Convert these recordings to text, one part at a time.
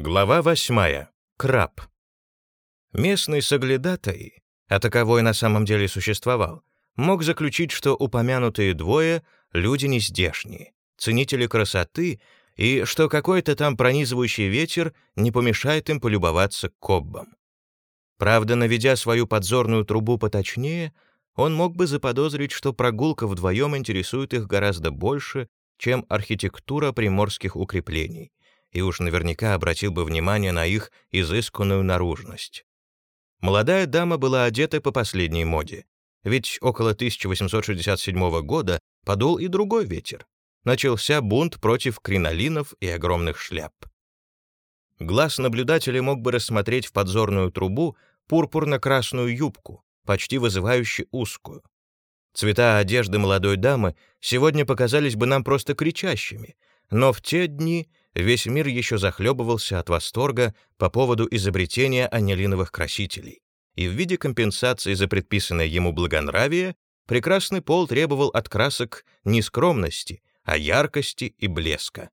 Глава восьмая. Краб. Местный соглядатай, а таковой на самом деле существовал, мог заключить, что упомянутые двое — люди нездешние, ценители красоты, и что какой-то там пронизывающий ветер не помешает им полюбоваться коббом. Правда, наведя свою подзорную трубу поточнее, он мог бы заподозрить, что прогулка вдвоем интересует их гораздо больше, чем архитектура приморских укреплений, и уж наверняка обратил бы внимание на их изысканную наружность. Молодая дама была одета по последней моде, ведь около 1867 года подул и другой ветер. Начался бунт против кринолинов и огромных шляп. Глаз наблюдателя мог бы рассмотреть в подзорную трубу пурпурно-красную юбку, почти вызывающе узкую. Цвета одежды молодой дамы сегодня показались бы нам просто кричащими, но в те дни весь мир еще захлебывался от восторга по поводу изобретения анилиновых красителей, и в виде компенсации за предписанное ему благонравие прекрасный пол требовал от красок не скромности, а яркости и блеска.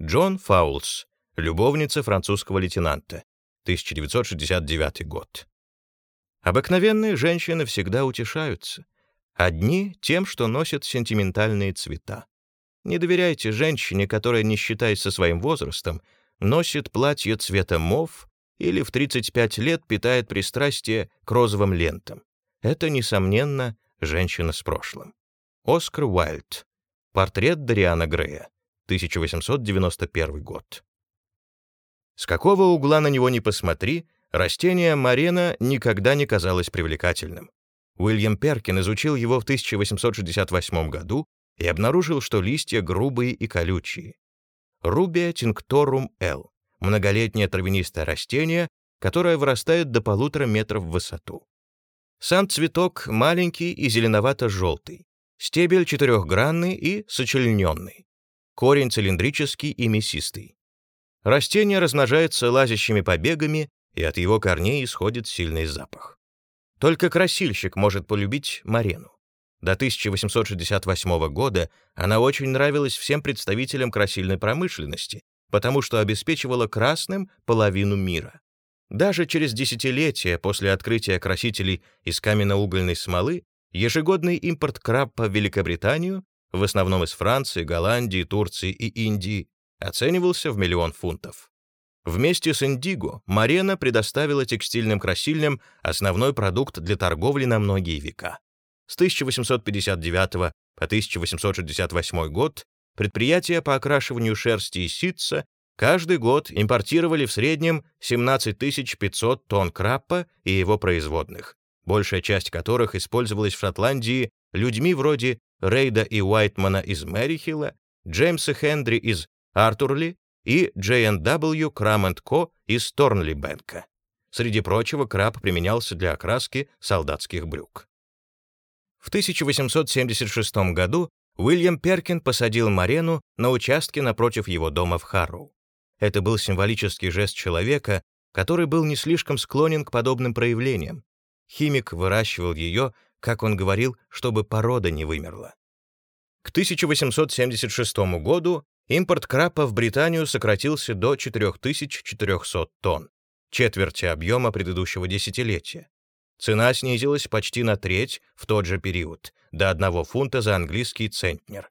Джон Фаулс, любовница французского лейтенанта, 1969 год. Обыкновенные женщины всегда утешаются. Одни тем, что носят сентиментальные цвета. Не доверяйте женщине, которая, не считаясь со своим возрастом, носит платье цвета мов или в 35 лет питает пристрастие к розовым лентам. Это, несомненно, женщина с прошлым. Оскар Уайльд. Портрет Дариана Грея. 1891 год. С какого угла на него ни посмотри, растение марена никогда не казалось привлекательным. Уильям Перкин изучил его в 1868 году и обнаружил, что листья грубые и колючие. Рубия тинкторум L — многолетнее травянистое растение, которое вырастает до полутора метров в высоту. Сам цветок маленький и зеленовато-желтый, стебель четырехгранный и сочлененный, корень цилиндрический и мясистый. Растение размножается лазящими побегами, и от его корней исходит сильный запах. Только красильщик может полюбить марену. До 1868 года она очень нравилась всем представителям красильной промышленности, потому что обеспечивала красным половину мира. Даже через десятилетия после открытия красителей из каменноугольной смолы ежегодный импорт крабба в Великобританию, в основном из Франции, Голландии, Турции и Индии, оценивался в миллион фунтов. Вместе с индиго Марена предоставила текстильным красильням основной продукт для торговли на многие века. С 1859 по 1868 год предприятия по окрашиванию шерсти и ситца каждый год импортировали в среднем 17 500 тонн краппа и его производных, большая часть которых использовалась в Шотландии людьми вроде Рейда и Уайтмана из Мэрихилла, Джеймса Хендри из Артурли и J&W Cram Co. из Торнли-Бэнка. Среди прочего, краб применялся для окраски солдатских брюк. В 1876 году Уильям Перкин посадил Марену на участке напротив его дома в Харроу. Это был символический жест человека, который был не слишком склонен к подобным проявлениям. Химик выращивал ее, как он говорил, чтобы порода не вымерла. К 1876 году импорт крапа в Британию сократился до 4400 тонн, четверти объема предыдущего десятилетия. Цена снизилась почти на треть в тот же период, до 1 фунта за английский центнер.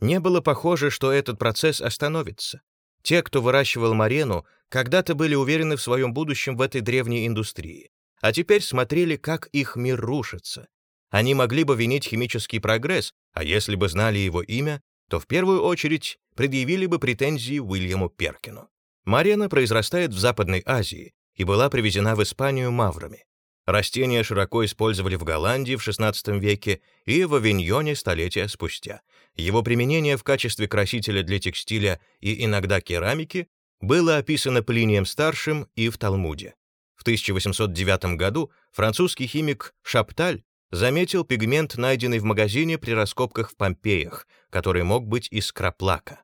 Не было похоже, что этот процесс остановится. Те, кто выращивал марену, когда-то были уверены в своем будущем в этой древней индустрии, а теперь смотрели, как их мир рушится. Они могли бы винить химический прогресс, а если бы знали его имя, то в первую очередь предъявили бы претензии Уильяму Перкину. Марена произрастает в Западной Азии и была привезена в Испанию маврами. Растения широко использовали в Голландии в XVI веке и в Авиньоне столетия спустя. Его применение в качестве красителя для текстиля и иногда керамики было описано Плинием-старшим и в Талмуде. В 1809 году французский химик Шапталь заметил пигмент, найденный в магазине при раскопках в Помпеях, который мог быть из краплака.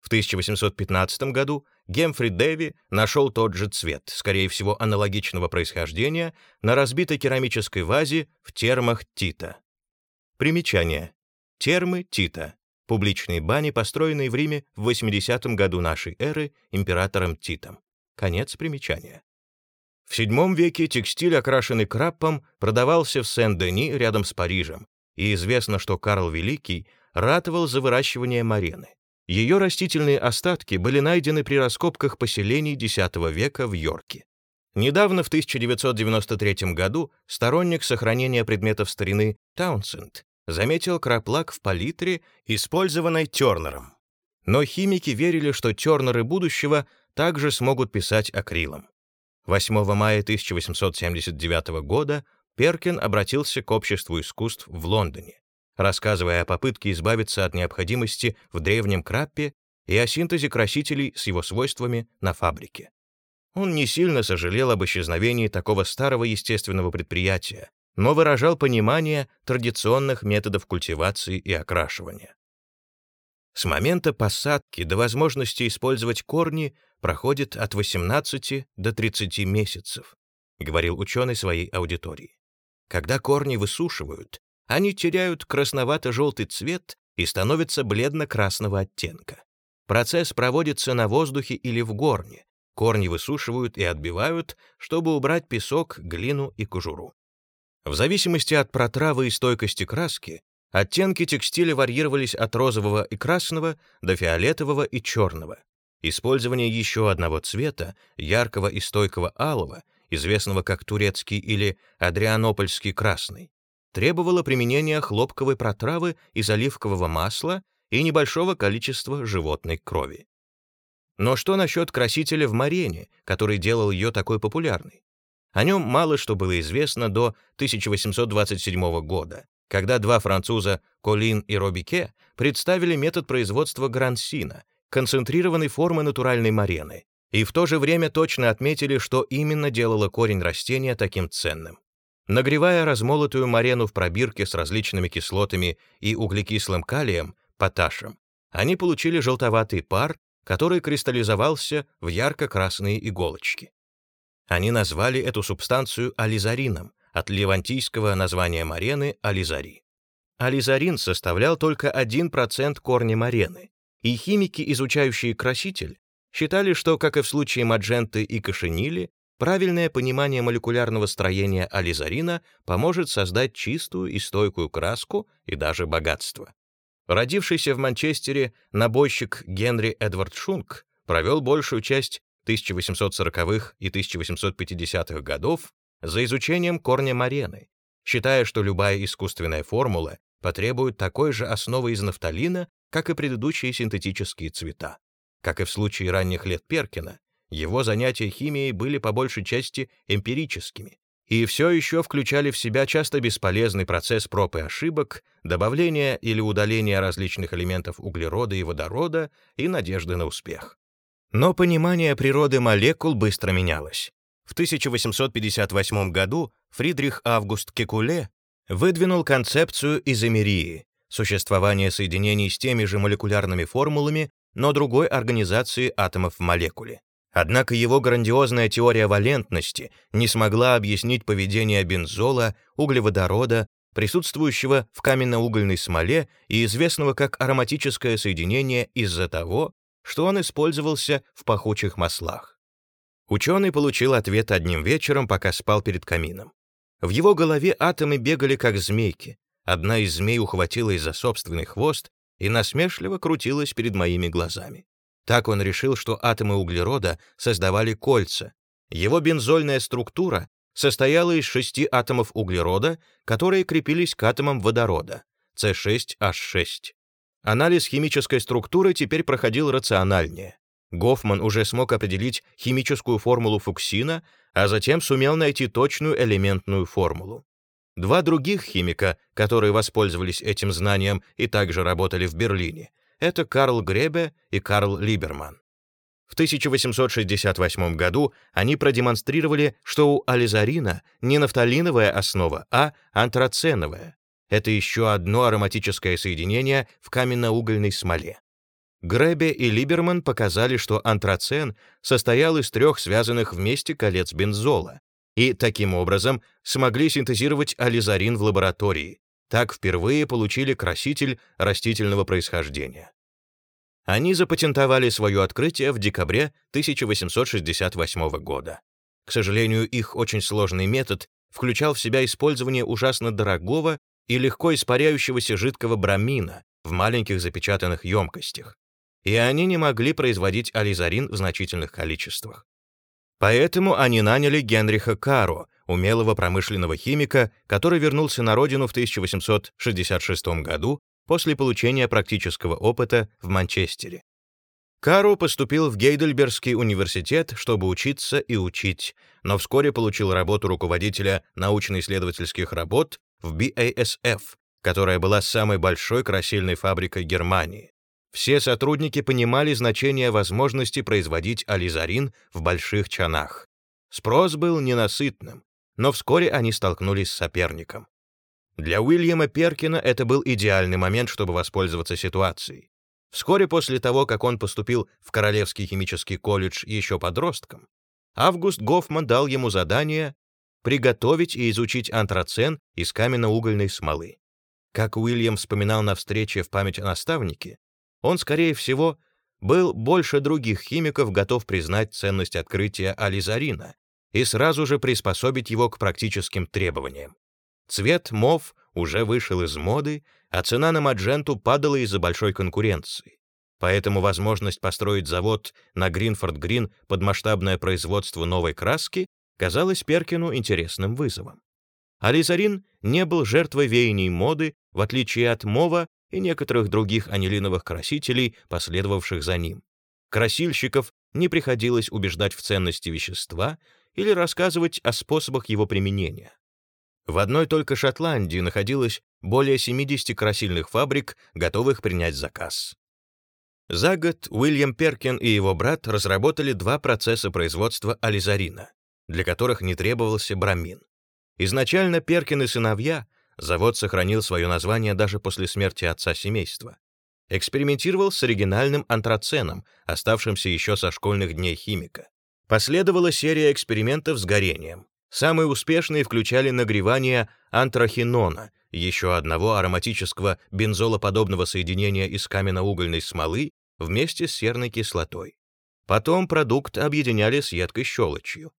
В 1815 году Гемфри Дэви нашел тот же цвет, скорее всего аналогичного происхождения, на разбитой керамической вазе в термах Тита. Примечание. Термы Тита. публичные бани, построенные в Риме в 80 году нашей эры императором Титом. Конец примечания. В VII веке текстиль, окрашенный краппом, продавался в Сен-Дени рядом с Парижем, и известно, что Карл Великий ратовал за выращивание марены. Ее растительные остатки были найдены при раскопках поселений X века в Йорке. Недавно, в 1993 году, сторонник сохранения предметов старины Таунсенд заметил краплак в палитре, использованной Тернером. Но химики верили, что Тернеры будущего также смогут писать акрилом. 8 мая 1879 года Перкин обратился к обществу искусств в Лондоне, рассказывая о попытке избавиться от необходимости в древнем краппе и о синтезе красителей с его свойствами на фабрике. Он не сильно сожалел об исчезновении такого старого естественного предприятия, но выражал понимание традиционных методов культивации и окрашивания. С момента посадки до возможности использовать корни проходит от 18 до 30 месяцев, говорил ученый своей аудитории. Когда корни высушивают, они теряют красновато-желтый цвет и становятся бледно-красного оттенка. Процесс проводится на воздухе или в горне. Корни высушивают и отбивают, чтобы убрать песок, глину и кожуру. В зависимости от протравы и стойкости краски, оттенки текстиля варьировались от розового и красного до фиолетового и черного. Использование еще одного цвета, яркого и стойкого алого, известного как турецкий или адрианопольский красный, требовало применения хлопковой протравы из оливкового масла и небольшого количества животной крови. Но что насчет красителя в марене, который делал ее такой популярной? О нем мало что было известно до 1827 года, когда два француза Колин и Робике представили метод производства грансина, концентрированной формы натуральной марены, и в то же время точно отметили, что именно делало корень растения таким ценным. Нагревая размолотую марену в пробирке с различными кислотами и углекислым калием, поташем, они получили желтоватый пар, который кристаллизовался в ярко-красные иголочки. Они назвали эту субстанцию ализарином, от левантийского названия марены ализари. Ализарин составлял только 1% корня марены, и химики, изучающие краситель, считали, что, как и в случае мадженты и кошенили, правильное понимание молекулярного строения ализарина поможет создать чистую и стойкую краску и даже богатство. Родившийся в Манчестере набойщик Генри Эдвард Шунк провел большую часть 1840-х и 1850-х годов за изучением корня марены, считая, что любая искусственная формула потребует такой же основы из нафталина, как и предыдущие синтетические цвета. Как и в случае ранних лет Перкина, его занятия химией были по большей части эмпирическими и все еще включали в себя часто бесполезный процесс проб и ошибок, добавления или удаления различных элементов углерода и водорода и надежды на успех. Но понимание природы молекул быстро менялось. В 1858 году Фридрих Август Кекуле выдвинул концепцию изомерии, существование соединений с теми же молекулярными формулами, но другой организации атомов в молекуле. Однако его грандиозная теория валентности не смогла объяснить поведение бензола, углеводорода, присутствующего в каменно-угольной смоле и известного как ароматическое соединение из-за того, что он использовался в пахучих маслах. Ученый получил ответ одним вечером, пока спал перед камином. В его голове атомы бегали как змейки. Одна из змей ухватила из за собственный хвост и насмешливо крутилась перед моими глазами. Так он решил, что атомы углерода создавали кольца. Его бензольная структура состояла из шести атомов углерода, которые крепились к атомам водорода, C6H6. Анализ химической структуры теперь проходил рациональнее. Гофман уже смог определить химическую формулу фуксина, а затем сумел найти точную элементную формулу. Два других химика, которые воспользовались этим знанием и также работали в Берлине, это Карл Гребе и Карл Либерман. В 1868 году они продемонстрировали, что у ализарина не нафталиновая основа, а антраценовая. Это еще одно ароматическое соединение в каменно-угольной смоле. Гребе и Либерман показали, что антрацен состоял из трех связанных вместе колец бензола, и таким образом смогли синтезировать ализарин в лаборатории, так впервые получили краситель растительного происхождения. Они запатентовали свое открытие в декабре 1868 года. К сожалению, их очень сложный метод включал в себя использование ужасно дорогого и легко испаряющегося жидкого бромина в маленьких запечатанных емкостях, и они не могли производить ализарин в значительных количествах. Поэтому они наняли Генриха Каро, умелого промышленного химика, который вернулся на родину в 1866 году после получения практического опыта в Манчестере. Каро поступил в Гейдельбергский университет, чтобы учиться и учить, но вскоре получил работу руководителя научно-исследовательских работ в BASF, которая была самой большой красильной фабрикой Германии. Все сотрудники понимали значение возможности производить ализарин в больших чанах. Спрос был ненасытным, но вскоре они столкнулись с соперником. Для Уильяма Перкина это был идеальный момент, чтобы воспользоваться ситуацией. Вскоре после того, как он поступил в Королевский химический колледж еще подростком, Август Гофман дал ему задание приготовить и изучить антрацен из каменно-угольной смолы. Как Уильям вспоминал на встрече в память о наставнике, он, скорее всего, был больше других химиков готов признать ценность открытия ализарина и сразу же приспособить его к практическим требованиям. Цвет мов уже вышел из моды, а цена на мадженту падала из-за большой конкуренции. Поэтому возможность построить завод на Гринфорд-Грин под масштабное производство новой краски казалась Перкину интересным вызовом. Ализарин не был жертвой веяний моды, в отличие от мова и некоторых других анилиновых красителей, последовавших за ним. Красильщиков не приходилось убеждать в ценности вещества или рассказывать о способах его применения. В одной только Шотландии находилось более 70 красильных фабрик, готовых принять заказ. За год Уильям Перкин и его брат разработали два процесса производства ализарина, для которых не требовался бромин. Изначально Перкин и сыновья завод сохранил свое название даже после смерти отца семейства. Экспериментировал с оригинальным антраценом, оставшимся еще со школьных дней химика. Последовала серия экспериментов с горением. Самые успешные включали нагревание антрахинона, еще одного ароматического бензолоподобного соединения из каменно-угольной смолы вместе с серной кислотой. Потом продукт объединяли с едкой щелочью.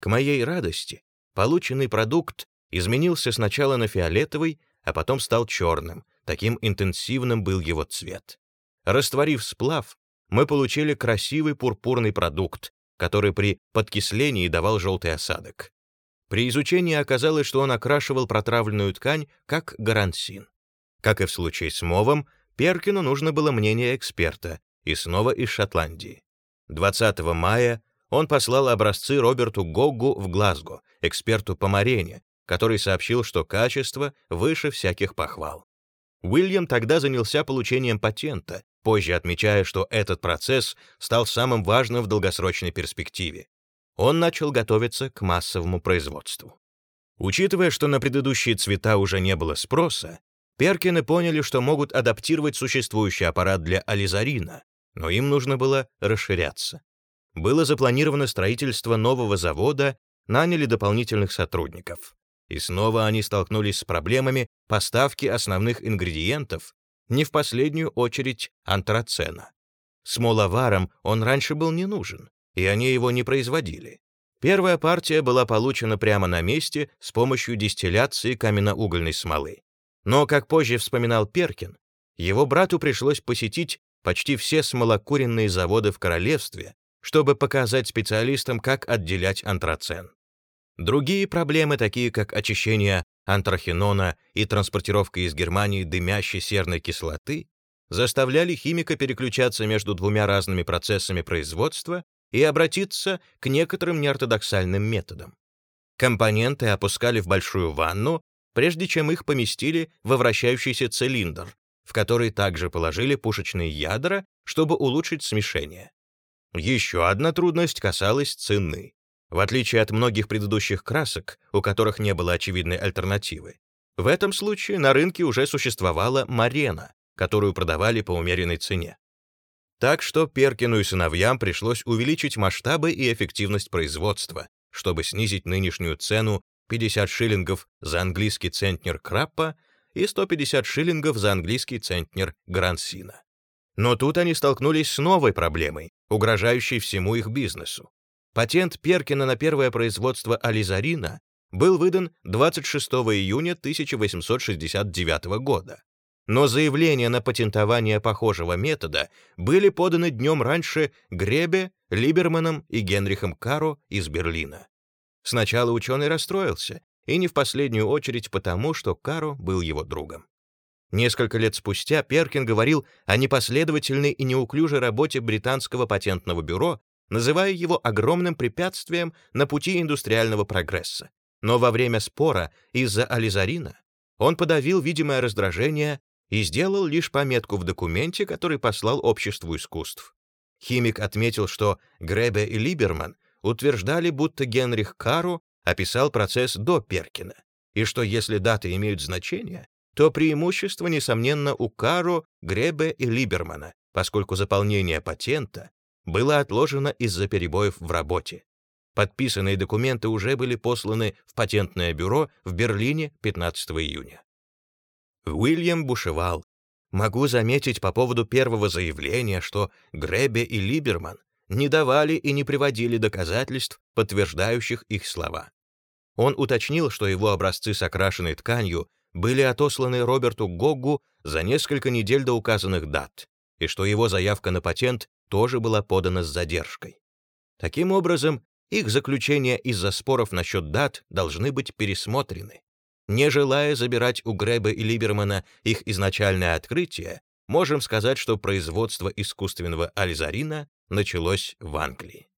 К моей радости, полученный продукт изменился сначала на фиолетовый, а потом стал черным, таким интенсивным был его цвет. Растворив сплав, мы получили красивый пурпурный продукт, который при подкислении давал желтый осадок. При изучении оказалось, что он окрашивал протравленную ткань как гарансин. Как и в случае с мовом, Перкину нужно было мнение эксперта, и снова из Шотландии. 20 мая он послал образцы Роберту Гоггу в Глазго, эксперту по морене, который сообщил, что качество выше всяких похвал. Уильям тогда занялся получением патента, позже отмечая, что этот процесс стал самым важным в долгосрочной перспективе он начал готовиться к массовому производству. Учитывая, что на предыдущие цвета уже не было спроса, Перкины поняли, что могут адаптировать существующий аппарат для ализарина, но им нужно было расширяться. Было запланировано строительство нового завода, наняли дополнительных сотрудников. И снова они столкнулись с проблемами поставки основных ингредиентов, не в последнюю очередь антрацена. Смоловарам он раньше был не нужен, и они его не производили. Первая партия была получена прямо на месте с помощью дистилляции каменноугольной смолы. Но, как позже вспоминал Перкин, его брату пришлось посетить почти все смолокуренные заводы в королевстве, чтобы показать специалистам, как отделять антрацен. Другие проблемы, такие как очищение антрахинона и транспортировка из Германии дымящей серной кислоты, заставляли химика переключаться между двумя разными процессами производства и обратиться к некоторым неортодоксальным методам. Компоненты опускали в большую ванну, прежде чем их поместили во вращающийся цилиндр, в который также положили пушечные ядра, чтобы улучшить смешение. Еще одна трудность касалась цены. В отличие от многих предыдущих красок, у которых не было очевидной альтернативы, в этом случае на рынке уже существовала марена, которую продавали по умеренной цене. Так что Перкину и сыновьям пришлось увеличить масштабы и эффективность производства, чтобы снизить нынешнюю цену 50 шиллингов за английский центнер краппа и 150 шиллингов за английский центнер Грансина. Но тут они столкнулись с новой проблемой, угрожающей всему их бизнесу. Патент Перкина на первое производство ализарина был выдан 26 июня 1869 года. Но заявления на патентование похожего метода были поданы днем раньше Гребе, Либерманом и Генрихом Каро из Берлина. Сначала ученый расстроился, и не в последнюю очередь потому, что Каро был его другом. Несколько лет спустя Перкин говорил о непоследовательной и неуклюжей работе британского патентного бюро, называя его огромным препятствием на пути индустриального прогресса. Но во время спора из-за ализарина он подавил видимое раздражение и сделал лишь пометку в документе, который послал Обществу искусств. Химик отметил, что Гребе и Либерман утверждали, будто Генрих Кару описал процесс до Перкина, и что если даты имеют значение, то преимущество, несомненно, у Каро, Гребе и Либермана, поскольку заполнение патента было отложено из-за перебоев в работе. Подписанные документы уже были посланы в патентное бюро в Берлине 15 июня. Уильям бушевал. Могу заметить по поводу первого заявления, что Гребе и Либерман не давали и не приводили доказательств, подтверждающих их слова. Он уточнил, что его образцы с окрашенной тканью были отосланы Роберту Гоггу за несколько недель до указанных дат, и что его заявка на патент тоже была подана с задержкой. Таким образом, их заключения из-за споров насчет дат должны быть пересмотрены. Не желая забирать у Греба и Либермана их изначальное открытие, можем сказать, что производство искусственного альзарина началось в Англии.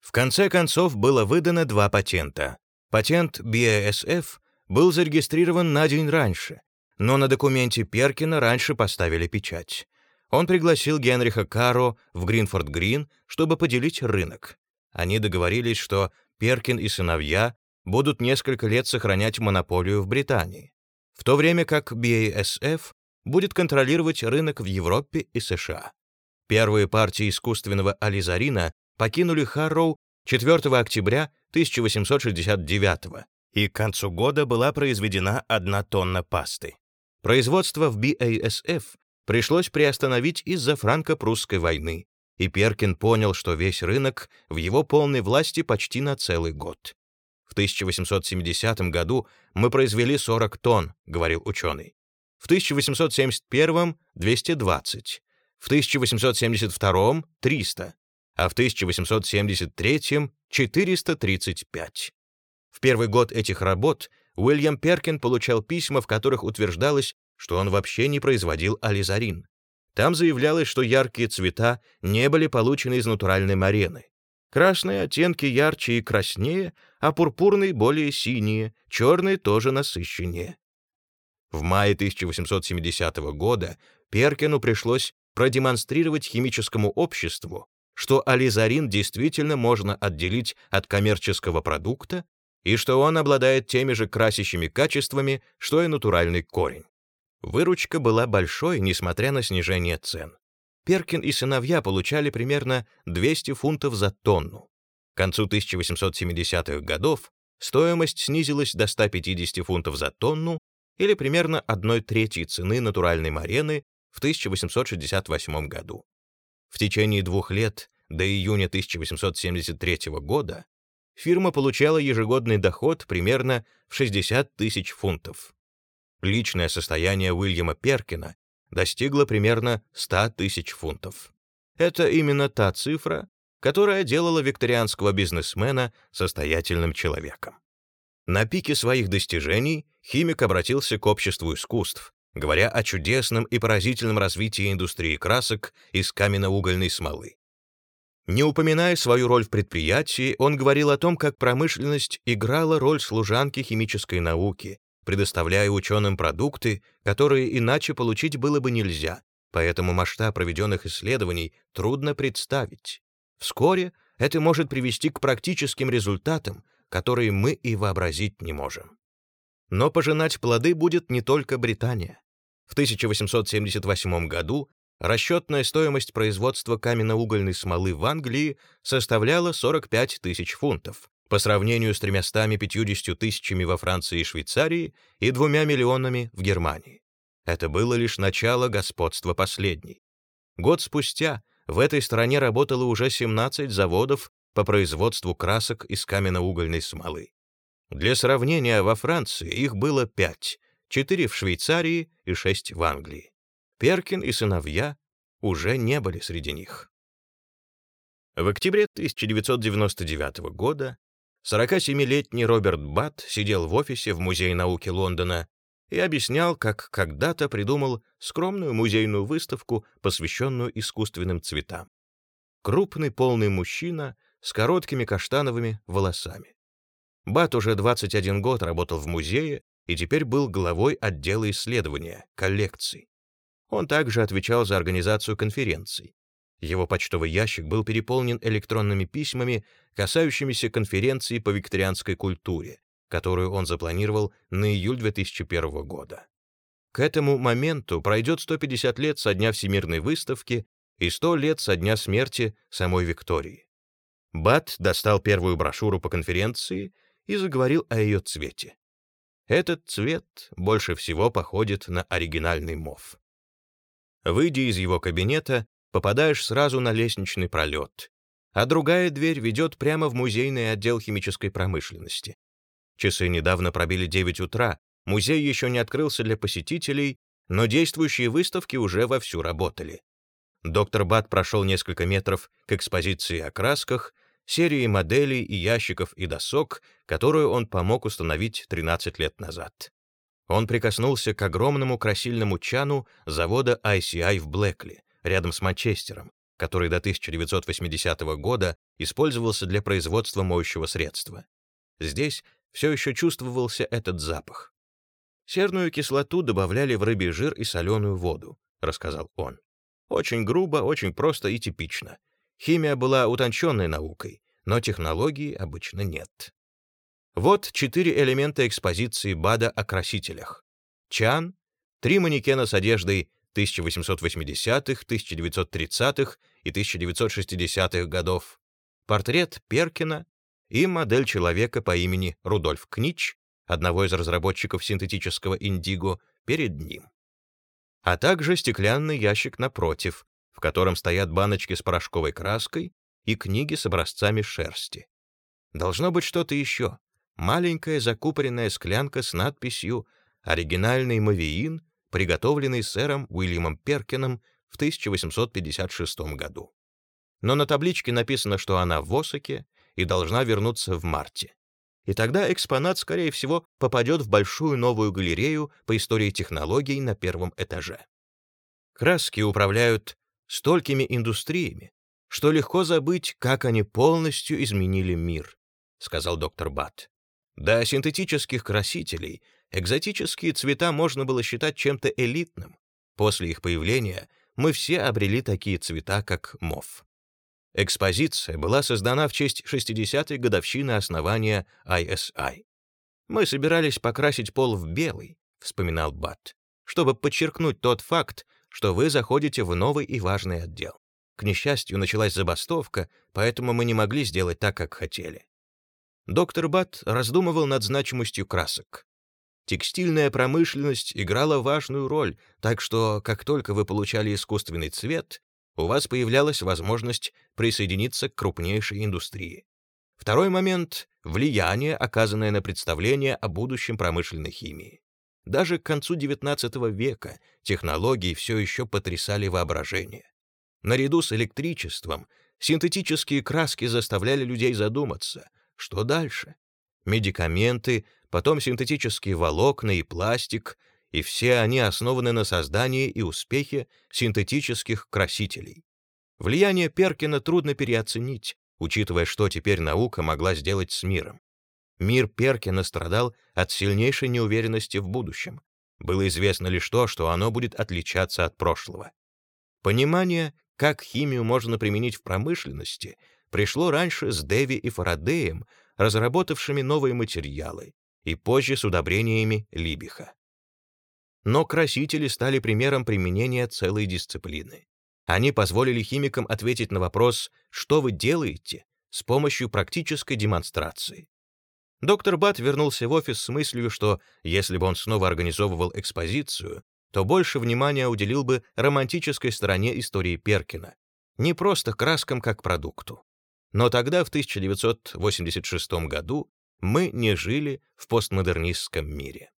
В конце концов было выдано два патента. Патент BASF был зарегистрирован на день раньше, но на документе Перкина раньше поставили печать. Он пригласил Генриха Каро в Гринфорд-Грин, чтобы поделить рынок. Они договорились, что Перкин и сыновья будут несколько лет сохранять монополию в Британии, в то время как BASF будет контролировать рынок в Европе и США. Первые партии искусственного ализарина покинули Харроу 4 октября 1869 и к концу года была произведена одна тонна пасты. Производство в BASF пришлось приостановить из-за франко-прусской войны, и Перкин понял, что весь рынок в его полной власти почти на целый год. В 1870 году мы произвели 40 тонн, говорил ученый. В 1871 — 220, в 1872 — 300, а в 1873 — 435. В первый год этих работ Уильям Перкин получал письма, в которых утверждалось, что он вообще не производил ализарин. Там заявлялось, что яркие цвета не были получены из натуральной марены. Красные оттенки ярче и краснее, а пурпурные более синие, черные тоже насыщеннее. В мае 1870 года Перкину пришлось продемонстрировать химическому обществу, что ализарин действительно можно отделить от коммерческого продукта и что он обладает теми же красящими качествами, что и натуральный корень. Выручка была большой, несмотря на снижение цен. Перкин и сыновья получали примерно 200 фунтов за тонну. К концу 1870-х годов стоимость снизилась до 150 фунтов за тонну или примерно одной трети цены натуральной марены в 1868 году. В течение двух лет, до июня 1873 года, фирма получала ежегодный доход примерно в 60 тысяч фунтов. Личное состояние Уильяма Перкина достигло примерно 100 тысяч фунтов. Это именно та цифра, которая делала викторианского бизнесмена состоятельным человеком. На пике своих достижений химик обратился к обществу искусств, говоря о чудесном и поразительном развитии индустрии красок из каменно-угольной смолы. Не упоминая свою роль в предприятии, он говорил о том, как промышленность играла роль служанки химической науки, предоставляя ученым продукты, которые иначе получить было бы нельзя, поэтому масштаб проведенных исследований трудно представить. Вскоре это может привести к практическим результатам, которые мы и вообразить не можем. Но пожинать плоды будет не только Британия. В 1878 году расчетная стоимость производства каменно-угольной смолы в Англии составляла 45 тысяч фунтов, по сравнению с 350 тысячами во Франции и Швейцарии и двумя миллионами в Германии. Это было лишь начало господства последней. Год спустя в этой стране работало уже 17 заводов по производству красок из каменноугольной смолы. Для сравнения, во Франции их было 5, 4 в Швейцарии и 6 в Англии. Перкин и сыновья уже не были среди них. В октябре 1999 года 47-летний Роберт Бат сидел в офисе в Музее науки Лондона и объяснял, как когда-то придумал скромную музейную выставку, посвященную искусственным цветам. Крупный полный мужчина с короткими каштановыми волосами. Бат уже 21 год работал в музее и теперь был главой отдела исследования, коллекций. Он также отвечал за организацию конференций. Его почтовый ящик был переполнен электронными письмами, касающимися конференции по викторианской культуре, которую он запланировал на июль 2001 года. К этому моменту пройдет 150 лет со дня Всемирной выставки и 100 лет со дня смерти самой Виктории. Бат достал первую брошюру по конференции и заговорил о ее цвете. Этот цвет больше всего походит на оригинальный мов. Выйдя из его кабинета, попадаешь сразу на лестничный пролет, а другая дверь ведет прямо в музейный отдел химической промышленности. Часы недавно пробили 9 утра, музей еще не открылся для посетителей, но действующие выставки уже вовсю работали. Доктор Бат прошел несколько метров к экспозиции о красках, серии моделей и ящиков и досок, которую он помог установить 13 лет назад. Он прикоснулся к огромному красильному чану завода ICI в Блэкли, рядом с Манчестером, который до 1980 года использовался для производства моющего средства. Здесь все еще чувствовался этот запах. «Серную кислоту добавляли в рыбий жир и соленую воду», — рассказал он. «Очень грубо, очень просто и типично. Химия была утонченной наукой, но технологии обычно нет». Вот четыре элемента экспозиции Бада о красителях. Чан, три манекена с одеждой 1880-х, 1930-х и 1960-х годов, портрет Перкина и модель человека по имени Рудольф Книч, одного из разработчиков синтетического индиго, перед ним. А также стеклянный ящик напротив, в котором стоят баночки с порошковой краской и книги с образцами шерсти. Должно быть что-то еще. Маленькая закупоренная склянка с надписью «Оригинальный мавиин приготовленный сэром Уильямом Перкином в 1856 году. Но на табличке написано, что она в Осаке и должна вернуться в марте. И тогда экспонат, скорее всего, попадет в большую новую галерею по истории технологий на первом этаже. Краски управляют столькими индустриями, что легко забыть, как они полностью изменили мир, сказал доктор Бат. До синтетических красителей экзотические цвета можно было считать чем-то элитным. После их появления мы все обрели такие цвета, как мов. Экспозиция была создана в честь 60-й годовщины основания ISI. «Мы собирались покрасить пол в белый», — вспоминал Бат, «чтобы подчеркнуть тот факт, что вы заходите в новый и важный отдел. К несчастью, началась забастовка, поэтому мы не могли сделать так, как хотели. Доктор Бат раздумывал над значимостью красок. Текстильная промышленность играла важную роль, так что, как только вы получали искусственный цвет, у вас появлялась возможность присоединиться к крупнейшей индустрии. Второй момент — влияние, оказанное на представление о будущем промышленной химии. Даже к концу XIX века технологии все еще потрясали воображение. Наряду с электричеством синтетические краски заставляли людей задуматься, что дальше? Медикаменты, потом синтетические волокна и пластик, и все они основаны на создании и успехе синтетических красителей. Влияние Перкина трудно переоценить, учитывая, что теперь наука могла сделать с миром. Мир Перкина страдал от сильнейшей неуверенности в будущем. Было известно лишь то, что оно будет отличаться от прошлого. Понимание, как химию можно применить в промышленности, пришло раньше с Дэви и Фарадеем, разработавшими новые материалы, и позже с удобрениями Либиха. Но красители стали примером применения целой дисциплины. Они позволили химикам ответить на вопрос «что вы делаете?» с помощью практической демонстрации. Доктор Бат вернулся в офис с мыслью, что если бы он снова организовывал экспозицию, то больше внимания уделил бы романтической стороне истории Перкина, не просто краскам как продукту. Но тогда, в 1986 году, мы не жили в постмодернистском мире.